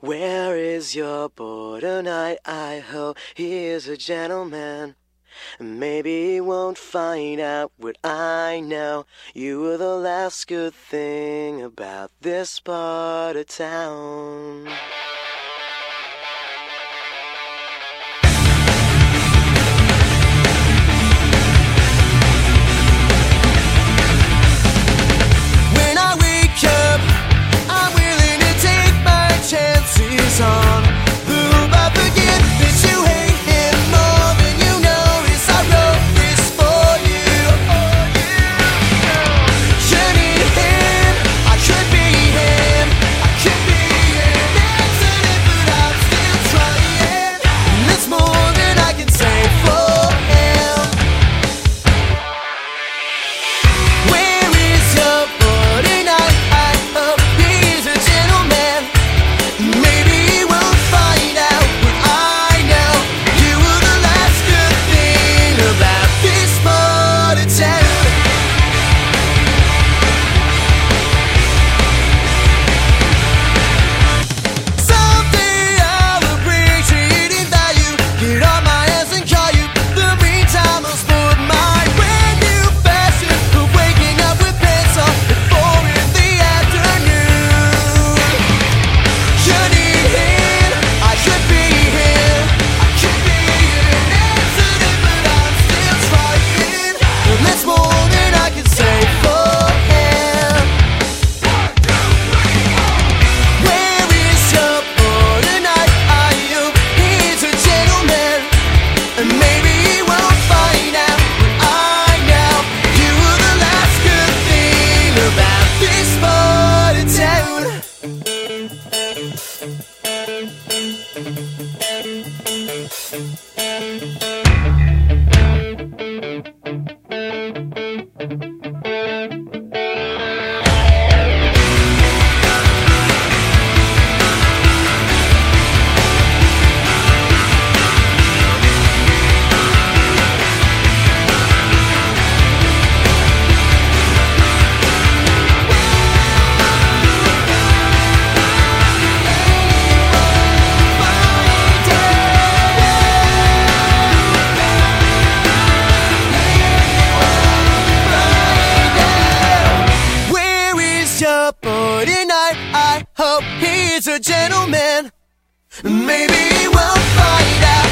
Where is your boy tonight? I hope he is a gentleman. Maybe he won't find out what I know. You were the last good thing about this part of town. But tonight, I hope he's a gentleman. Maybe we'll find out.